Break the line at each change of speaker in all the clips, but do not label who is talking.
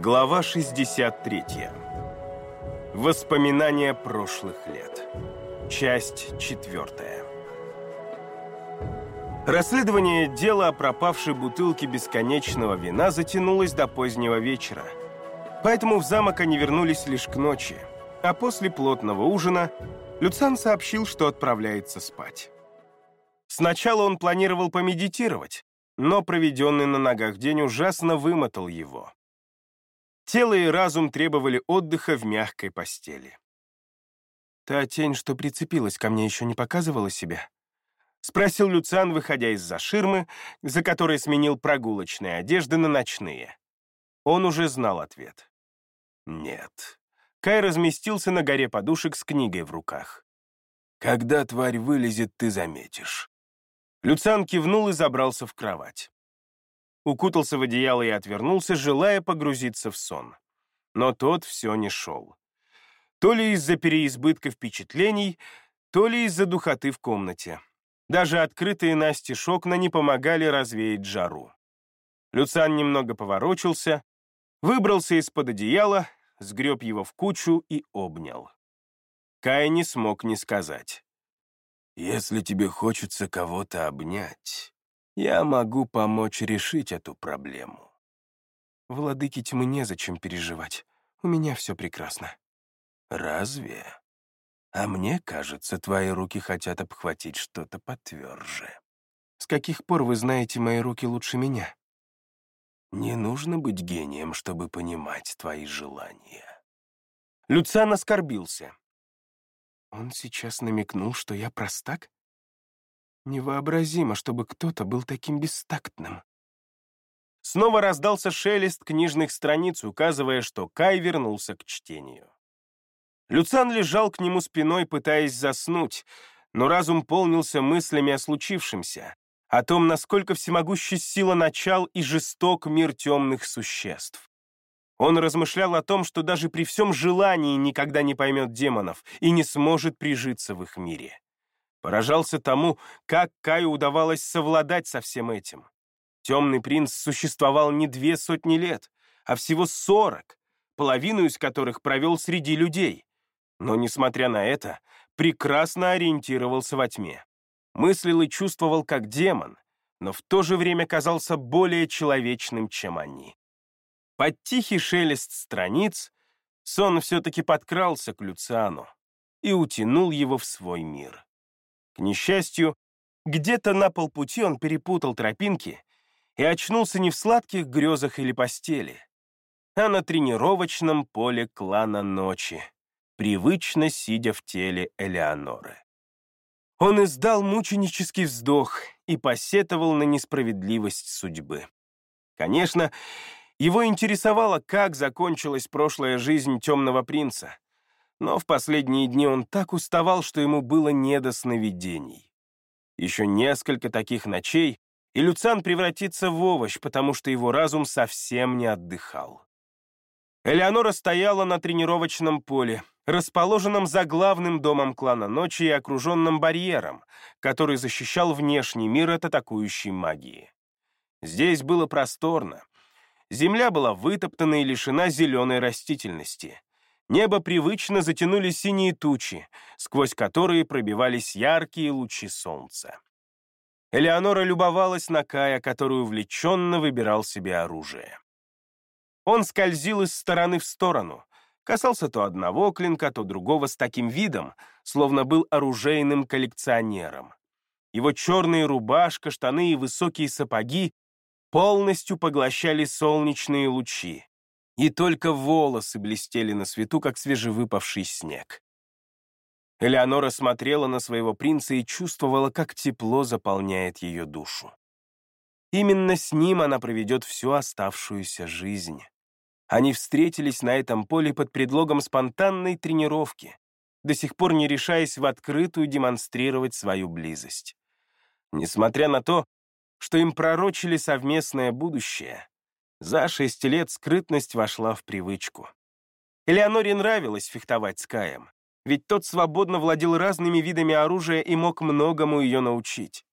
Глава 63. Воспоминания прошлых лет. Часть 4. Расследование дела о пропавшей бутылке бесконечного вина затянулось до позднего вечера. Поэтому в замок они вернулись лишь к ночи. А после плотного ужина Люцан сообщил, что отправляется спать. Сначала он планировал помедитировать, но проведенный на ногах день ужасно вымотал его. Тело и разум требовали отдыха в мягкой постели. «Та тень, что прицепилась ко мне, еще не показывала себя?» — спросил Люциан, выходя из-за ширмы, за которой сменил прогулочные одежды на ночные. Он уже знал ответ. «Нет». Кай разместился на горе подушек с книгой в руках. «Когда тварь вылезет, ты заметишь». Люциан кивнул и забрался в кровать укутался в одеяло и отвернулся, желая погрузиться в сон. Но тот все не шел. То ли из-за переизбытка впечатлений, то ли из-за духоты в комнате. Даже открытые настежь окна не помогали развеять жару. Люциан немного поворочился, выбрался из-под одеяла, сгреб его в кучу и обнял. Кай не смог не сказать. «Если тебе хочется кого-то обнять, я могу помочь решить эту проблему. Владыке тьмы незачем переживать. У меня все прекрасно. Разве? А мне кажется, твои руки хотят обхватить что-то потверже. С каких пор вы знаете мои руки лучше меня? Не нужно быть гением, чтобы понимать твои желания. Люциан оскорбился. Он сейчас намекнул, что я простак? Невообразимо, чтобы кто-то был таким бестактным. Снова раздался шелест книжных страниц, указывая, что Кай вернулся к чтению. Люцан лежал к нему спиной, пытаясь заснуть, но разум полнился мыслями о случившемся, о том, насколько всемогуща сила начал и жесток мир темных существ. Он размышлял о том, что даже при всем желании никогда не поймет демонов и не сможет прижиться в их мире. Поражался тому, как Каю удавалось совладать со всем этим. Темный принц существовал не две сотни лет, а всего сорок, половину из которых провел среди людей. Но, несмотря на это, прекрасно ориентировался во тьме. Мыслил и чувствовал как демон, но в то же время казался более человечным, чем они. Под тихий шелест страниц сон все-таки подкрался к Люциану и утянул его в свой мир. К несчастью, где-то на полпути он перепутал тропинки и очнулся не в сладких грезах или постели, а на тренировочном поле клана ночи, привычно сидя в теле Элеоноры. Он издал мученический вздох и посетовал на несправедливость судьбы. Конечно, его интересовало, как закончилась прошлая жизнь темного принца, но в последние дни он так уставал, что ему было не до сновидений. Еще несколько таких ночей, и Люцан превратится в овощ, потому что его разум совсем не отдыхал. Элеонора стояла на тренировочном поле, расположенном за главным домом клана ночи и окруженном барьером, который защищал внешний мир от атакующей магии. Здесь было просторно. Земля была вытоптана и лишена зеленой растительности. Небо привычно затянули синие тучи, сквозь которые пробивались яркие лучи солнца. Элеонора любовалась на Кая, который увлеченно выбирал себе оружие. Он скользил из стороны в сторону, касался то одного клинка, то другого с таким видом, словно был оружейным коллекционером. Его черная рубашка, штаны и высокие сапоги полностью поглощали солнечные лучи и только волосы блестели на свету, как свежевыпавший снег. Элеонора смотрела на своего принца и чувствовала, как тепло заполняет ее душу. Именно с ним она проведет всю оставшуюся жизнь. Они встретились на этом поле под предлогом спонтанной тренировки, до сих пор не решаясь в открытую демонстрировать свою близость. Несмотря на то, что им пророчили совместное будущее, за шесть лет скрытность вошла в привычку. Элеоноре нравилось фехтовать с Каем, ведь тот свободно владел разными видами оружия и мог многому ее научить.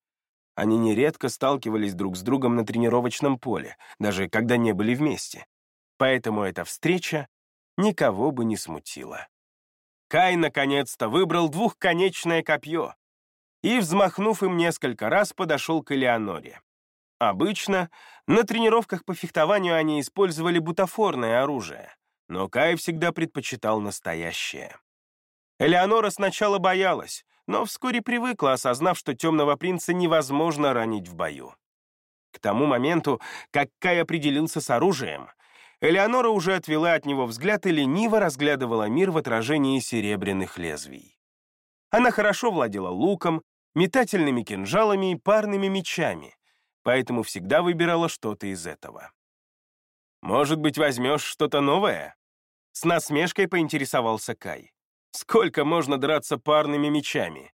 Они нередко сталкивались друг с другом на тренировочном поле, даже когда не были вместе. Поэтому эта встреча никого бы не смутила. Кай наконец-то выбрал двухконечное копье и, взмахнув им несколько раз, подошел к Элеоноре. Обычно на тренировках по фехтованию они использовали бутафорное оружие, но Кай всегда предпочитал настоящее. Элеонора сначала боялась, но вскоре привыкла, осознав, что темного принца невозможно ранить в бою. К тому моменту, как Кай определился с оружием, Элеонора уже отвела от него взгляд и лениво разглядывала мир в отражении серебряных лезвий. Она хорошо владела луком, метательными кинжалами и парными мечами, поэтому всегда выбирала что-то из этого. «Может быть, возьмешь что-то новое?» С насмешкой поинтересовался Кай. «Сколько можно драться парными мечами?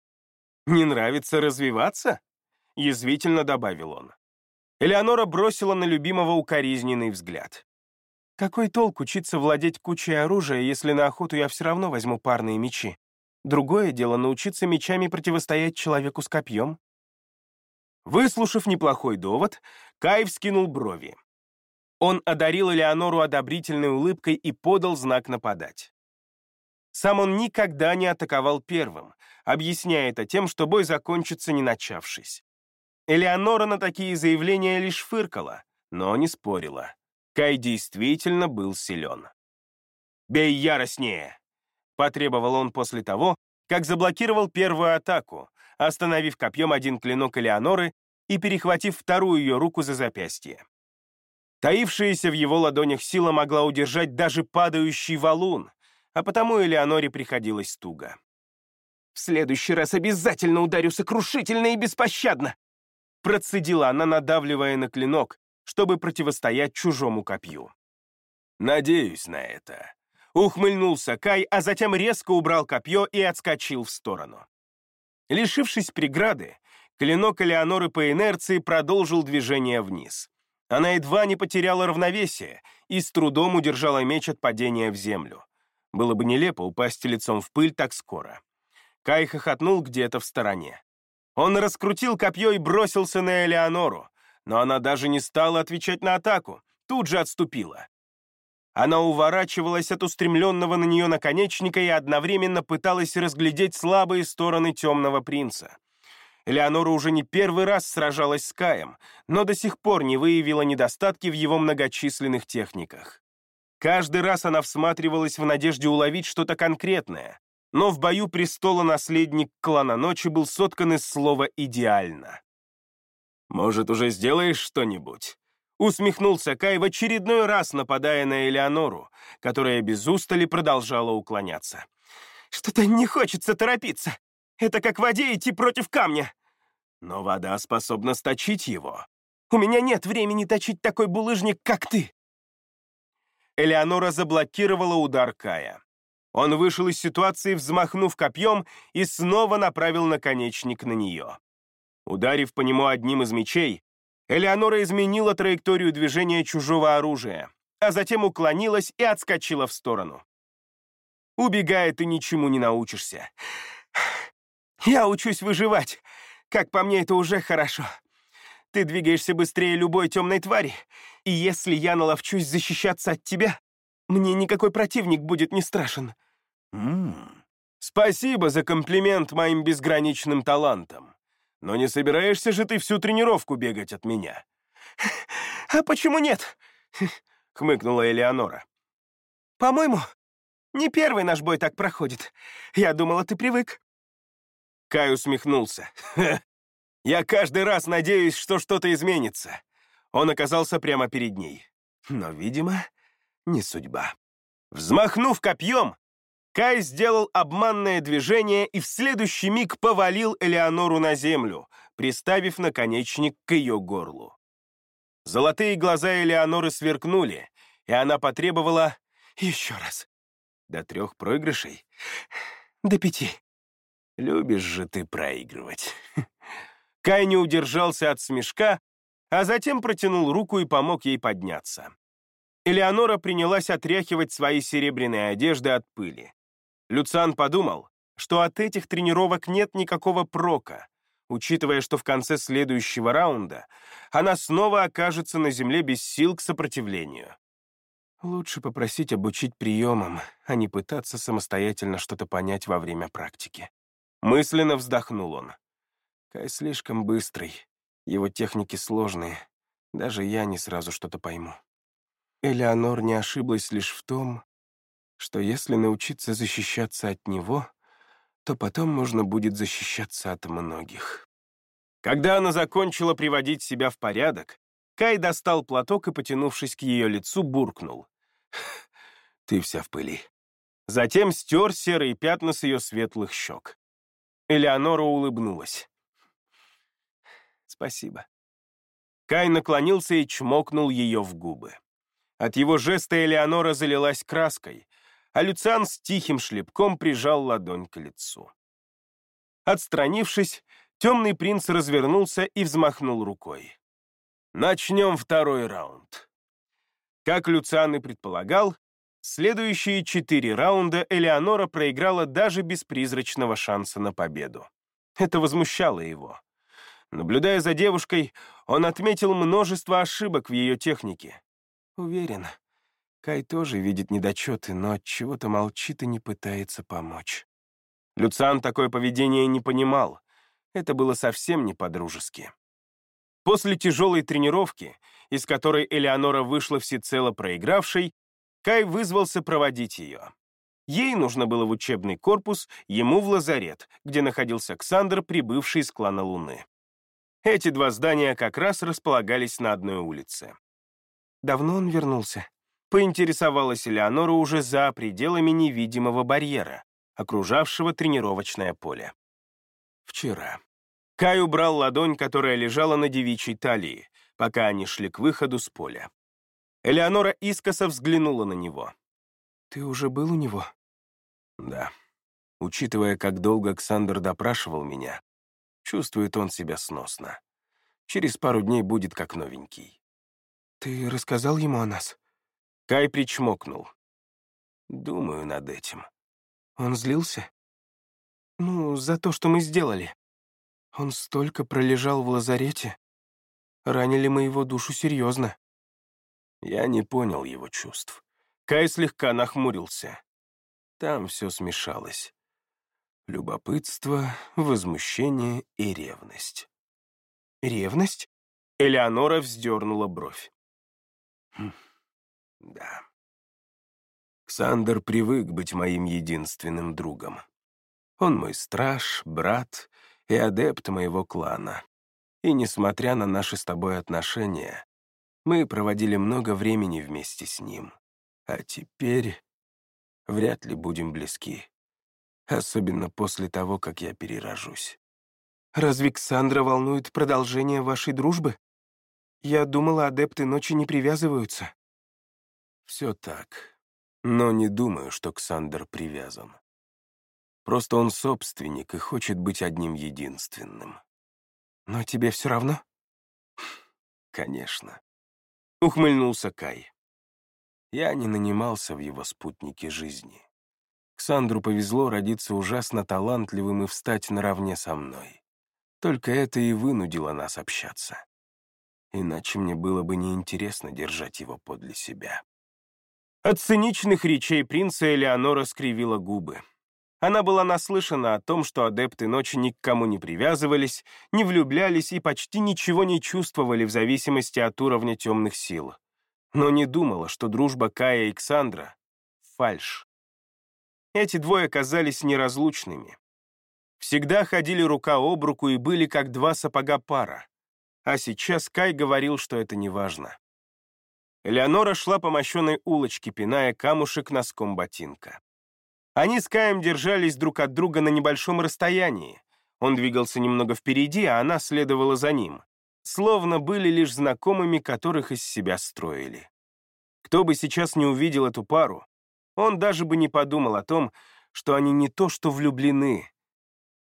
Не нравится развиваться?» Язвительно добавил он. Элеонора бросила на любимого укоризненный взгляд. «Какой толк учиться владеть кучей оружия, если на охоту я все равно возьму парные мечи? Другое дело научиться мечами противостоять человеку с копьем». Выслушав неплохой довод, Кай вскинул брови. Он одарил Элеонору одобрительной улыбкой и подал знак нападать. Сам он никогда не атаковал первым, объясняя это тем, что бой закончится не начавшись. Элеонора на такие заявления лишь фыркала, но не спорила. Кай действительно был силен. «Бей яростнее!» — потребовал он после того, как заблокировал первую атаку, остановив копьем один клинок Элеоноры и перехватив вторую ее руку за запястье. Таившаяся в его ладонях сила могла удержать даже падающий валун, а потому Элеоноре приходилось туго. «В следующий раз обязательно ударю сокрушительно и беспощадно!» Процедила она, надавливая на клинок, чтобы противостоять чужому копью. «Надеюсь на это», — ухмыльнулся Кай, а затем резко убрал копье и отскочил в сторону. Лишившись преграды, клинок Элеоноры по инерции продолжил движение вниз. Она едва не потеряла равновесие и с трудом удержала меч от падения в землю. Было бы нелепо упасть лицом в пыль так скоро. Кай хохотнул где-то в стороне. Он раскрутил копье и бросился на Элеонору, но она даже не стала отвечать на атаку, тут же отступила. Она уворачивалась от устремленного на нее наконечника и одновременно пыталась разглядеть слабые стороны темного принца. Элеонора уже не первый раз сражалась с Каем, но до сих пор не выявила недостатки в его многочисленных техниках. Каждый раз она всматривалась в надежде уловить что-то конкретное, но в бою престола наследник клана ночи был соткан из слова «идеально». «Может, уже сделаешь что-нибудь?» Усмехнулся Кай в очередной раз, нападая на Элеонору, которая без устали продолжала уклоняться. «Что-то не хочется торопиться. Это как в воде идти против камня». «Но вода способна сточить его». «У меня нет времени точить такой булыжник, как ты». Элеонора заблокировала удар Кая. Он вышел из ситуации, взмахнув копьем, и снова направил наконечник на нее. Ударив по нему одним из мечей, Элеонора изменила траекторию движения чужого оружия, а затем уклонилась и отскочила в сторону. Убегая, ты ничему не научишься. Я учусь выживать. Как по мне, это уже хорошо. Ты двигаешься быстрее любой темной твари, и если я наловчусь защищаться от тебя, мне никакой противник будет не страшен. -м, спасибо за комплимент моим безграничным талантам. Но не собираешься же ты всю тренировку бегать от меня? А почему нет? хмыкнула Элеонора. По-моему, не первый наш бой так проходит. Я думала, ты привык. Кай усмехнулся. Я каждый раз надеюсь, что что-то изменится. Он оказался прямо перед ней. Но, видимо, не судьба. Взмахнув копьем, Кай сделал обманное движение и в следующий миг повалил Элеонору на землю, приставив наконечник к ее горлу. Золотые глаза Элеоноры сверкнули, и она потребовала еще раз. До трех проигрышей? До пяти. Любишь же ты проигрывать. Кай не удержался от смешка, а затем протянул руку и помог ей подняться. Элеонора принялась отряхивать свои серебряные одежды от пыли. Люциан подумал, что от этих тренировок нет никакого прока, учитывая, что в конце следующего раунда она снова окажется на земле без сил к сопротивлению. Лучше попросить обучить приемам, а не пытаться самостоятельно что-то понять во время практики. Мысленно вздохнул он. Кай слишком быстрый, его техники сложные, даже я не сразу что-то пойму. Элеонор не ошиблась лишь в том, что если научиться защищаться от него, то потом можно будет защищаться от многих. Когда она закончила приводить себя в порядок, Кай достал платок и, потянувшись к ее лицу, буркнул. «Ты вся в пыли». Затем стер серые пятна с ее светлых щек. Элеонора улыбнулась. «Спасибо». Кай наклонился и чмокнул ее в губы. От его жеста Элеонора залилась краской, а Люциан с тихим шлепком прижал ладонь к лицу. Отстранившись, темный принц развернулся и взмахнул рукой. Начнем второй раунд. Как Люциан и предполагал, следующие четыре раунда Элеонора проиграла даже без призрачного шанса на победу. Это возмущало его. Наблюдая за девушкой, он отметил множество ошибок в ее технике. Уверен, Кай тоже видит недочеты, но от чего-то молчит и не пытается помочь. Люциан такое поведение не понимал. Это было совсем не по-дружески. После тяжелой тренировки, из которой Элеонора вышла всецело проигравшей, Кай вызвался проводить ее. Ей нужно было в учебный корпус, ему в лазарет, где находился Ксандр, прибывший из клана Луны. Эти два здания как раз располагались на одной улице. Давно он вернулся? Поинтересовалась Элеонора уже за пределами невидимого барьера, окружавшего тренировочное поле. Вчера. Кай убрал ладонь, которая лежала на девичьей талии, пока они шли к выходу с поля. Элеонора искоса взглянула на него. «Ты уже был у него?» «Да. Учитывая, как долго Александр допрашивал меня, чувствует он себя сносно. Через пару дней будет как новенький». «Ты рассказал ему о нас?» Кай причмокнул. «Думаю над этим». «Он злился?» «Ну, за то, что мы сделали». Он столько пролежал в лазарете. Ранили мы его душу серьезно. Я не понял его чувств. Кай слегка нахмурился. Там все смешалось. Любопытство, возмущение и ревность. Ревность? Элеонора вздернула бровь. Хм, да. Ксандер привык быть моим единственным другом. Он мой страж, брат и адепт моего клана. И несмотря на наши с тобой отношения, мы проводили много времени вместе с ним. А теперь вряд ли будем близки. Особенно после того, как я перерожусь. Разве Ксандра волнует продолжение вашей дружбы? Я думала, адепты ночи не привязываются. Все так. Но не думаю, что Ксандр привязан. Просто он собственник и хочет быть одним единственным. Но тебе все равно? Конечно. Ухмыльнулся Кай. Я не нанимался в его спутнике жизни. Ксандру повезло родиться ужасно талантливым и встать наравне со мной. Только это и вынудило нас общаться. Иначе мне было бы неинтересно держать его подле себя. От циничных речей принца Элеонора скривила губы. Она была наслышана о том, что адепты ночи ни к кому не привязывались, не влюблялись и почти ничего не чувствовали в зависимости от уровня темных сил. Но не думала, что дружба Кая и Александра — фальшь. Эти двое оказались неразлучными. Всегда ходили рука об руку и были как два сапога пара. А сейчас Кай говорил, что это не важно. Элеонора шла по мощенной улочке, пиная камушек носком ботинка. Они с Каем держались друг от друга на небольшом расстоянии. Он двигался немного впереди, а она следовала за ним. Словно были лишь знакомыми, которых из себя строили. Кто бы сейчас не увидел эту пару, он даже бы не подумал о том, что они не то что влюблены,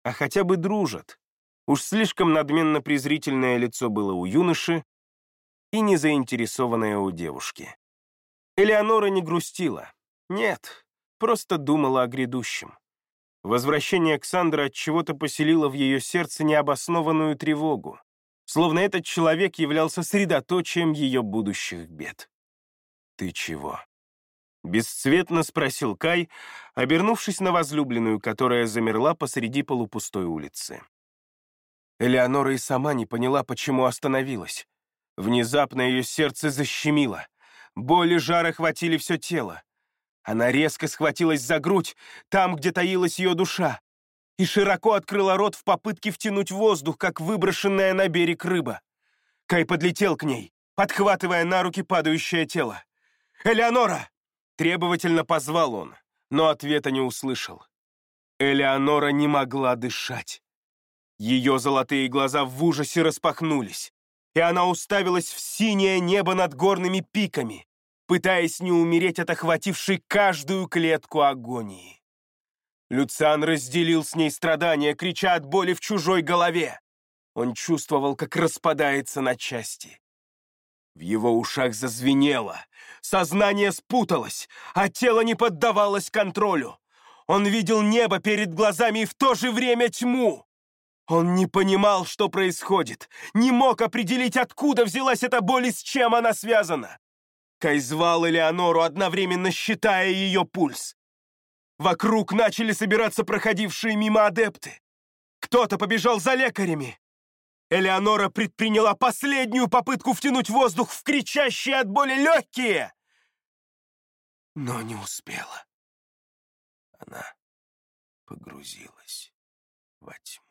а хотя бы дружат. Уж слишком надменно-презрительное лицо было у юноши и незаинтересованное у девушки. Элеонора не грустила. Нет, просто думала о грядущем. Возвращение Александра от чего-то поселило в ее сердце необоснованную тревогу, словно этот человек являлся средоточием ее будущих бед. «Ты чего?» Бесцветно спросил Кай, обернувшись на возлюбленную, которая замерла посреди полупустой улицы. Элеонора и сама не поняла, почему остановилась. Внезапно ее сердце защемило. Боль и жар охватили все тело. Она резко схватилась за грудь, там, где таилась ее душа, и широко открыла рот в попытке втянуть воздух, как выброшенная на берег рыба. Кай подлетел к ней, подхватывая на руки падающее тело. «Элеонора!» — требовательно позвал он, но ответа не услышал. Элеонора не могла дышать. Ее золотые глаза в ужасе распахнулись, и она уставилась в синее небо над горными пиками, пытаясь не умереть от охватившей каждую клетку агонии. Люциан разделил с ней страдания, крича от боли в чужой голове. Он чувствовал, как распадается на части. В его ушах зазвенело, сознание спуталось, а тело не поддавалось контролю. Он видел небо перед глазами и в то же время тьму. Он не понимал, что происходит, не мог определить, откуда взялась эта боль и с чем она связана. Кай звал Элеонору, одновременно считая ее пульс. Вокруг начали собираться проходившие мимо адепты. Кто-то побежал за лекарями. Элеонора предприняла последнюю попытку втянуть воздух в кричащие от боли легкие, но не успела. Она погрузилась во тьму.